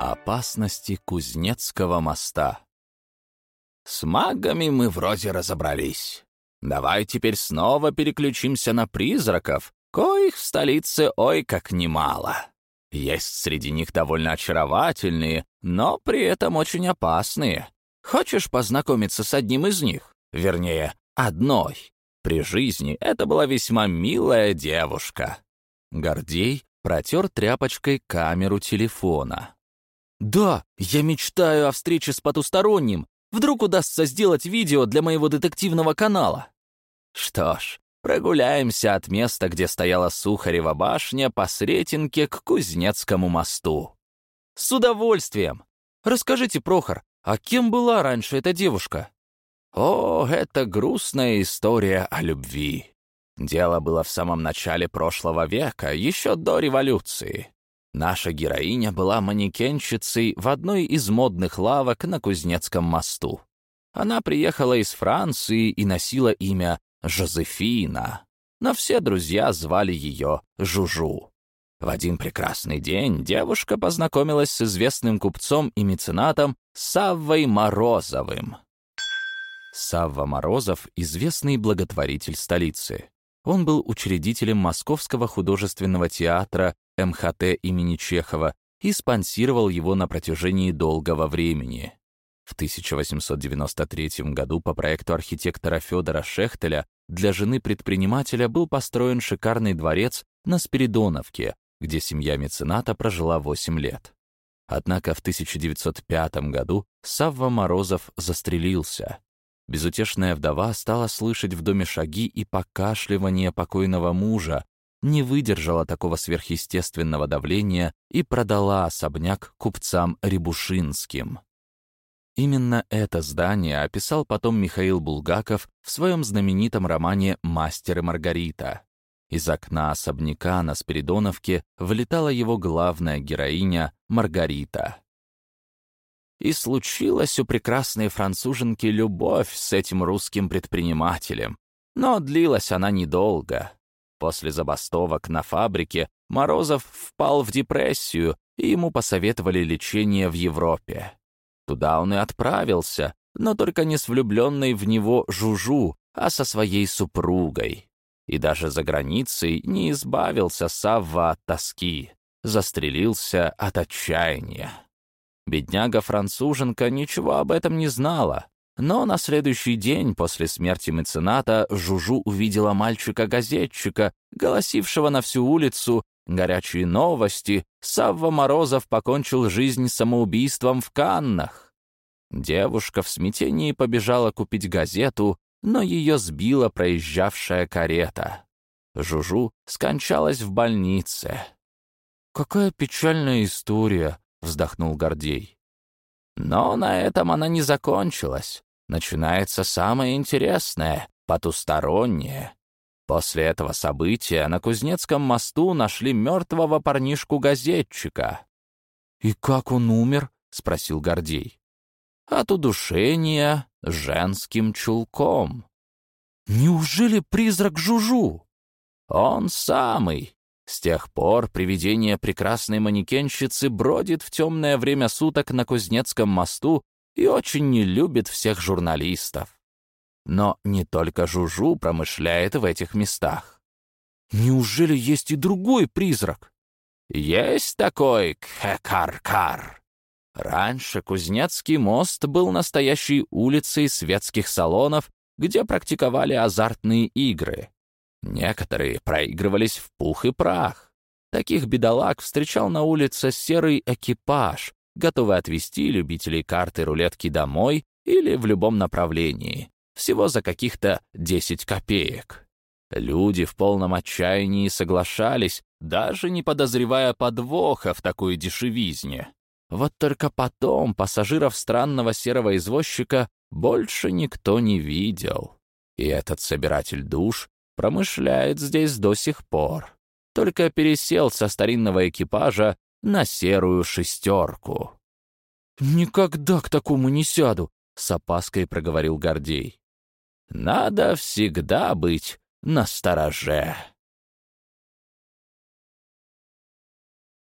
Опасности Кузнецкого моста С магами мы вроде разобрались. Давай теперь снова переключимся на призраков, коих в столице ой как немало. Есть среди них довольно очаровательные, но при этом очень опасные. Хочешь познакомиться с одним из них? Вернее, одной. При жизни это была весьма милая девушка. Гордей протер тряпочкой камеру телефона. «Да, я мечтаю о встрече с потусторонним. Вдруг удастся сделать видео для моего детективного канала». Что ж, прогуляемся от места, где стояла Сухарева башня, по Сретенке к Кузнецкому мосту. С удовольствием. Расскажите, Прохор, а кем была раньше эта девушка? О, это грустная история о любви. Дело было в самом начале прошлого века, еще до революции. Наша героиня была манекенщицей в одной из модных лавок на Кузнецком мосту. Она приехала из Франции и носила имя Жозефина, но все друзья звали ее Жужу. В один прекрасный день девушка познакомилась с известным купцом и меценатом Саввой Морозовым. Савва Морозов — известный благотворитель столицы. Он был учредителем Московского художественного театра МХТ имени Чехова и спонсировал его на протяжении долгого времени. В 1893 году по проекту архитектора Федора Шехтеля для жены предпринимателя был построен шикарный дворец на Спиридоновке, где семья мецената прожила 8 лет. Однако в 1905 году Савва Морозов застрелился. Безутешная вдова стала слышать в доме шаги и покашливание покойного мужа, не выдержала такого сверхъестественного давления и продала особняк купцам Рябушинским. Именно это здание описал потом Михаил Булгаков в своем знаменитом романе «Мастер и Маргарита». Из окна особняка на Спиридоновке влетала его главная героиня Маргарита. И случилась у прекрасной француженки любовь с этим русским предпринимателем. Но длилась она недолго. После забастовок на фабрике Морозов впал в депрессию, и ему посоветовали лечение в Европе. Туда он и отправился, но только не с влюбленной в него Жужу, а со своей супругой. И даже за границей не избавился Савва от тоски, застрелился от отчаяния. Бедняга-француженка ничего об этом не знала, но на следующий день после смерти мецената Жужу увидела мальчика-газетчика, голосившего на всю улицу «Горячие новости! Савва Морозов покончил жизнь самоубийством в Каннах!» Девушка в смятении побежала купить газету, но ее сбила проезжавшая карета. Жужу скончалась в больнице. «Какая печальная история!» — вздохнул Гордей. Но на этом она не закончилась начинается самое интересное, потустороннее. После этого события на Кузнецком мосту нашли мертвого парнишку-газетчика. «И как он умер?» — спросил Гордей. «От удушения женским чулком». «Неужели призрак Жужу?» «Он самый. С тех пор привидение прекрасной манекенщицы бродит в темное время суток на Кузнецком мосту и очень не любит всех журналистов. Но не только Жужу промышляет в этих местах. Неужели есть и другой призрак? Есть такой Кхекар-Кар. Раньше Кузнецкий мост был настоящей улицей светских салонов, где практиковали азартные игры. Некоторые проигрывались в пух и прах. Таких бедолаг встречал на улице серый экипаж, готовы отвезти любителей карты рулетки домой или в любом направлении, всего за каких-то 10 копеек. Люди в полном отчаянии соглашались, даже не подозревая подвоха в такой дешевизне. Вот только потом пассажиров странного серого извозчика больше никто не видел. И этот собиратель душ промышляет здесь до сих пор. Только пересел со старинного экипажа на серую шестерку. «Никогда к такому не сяду», — с опаской проговорил Гордей. «Надо всегда быть настороже»,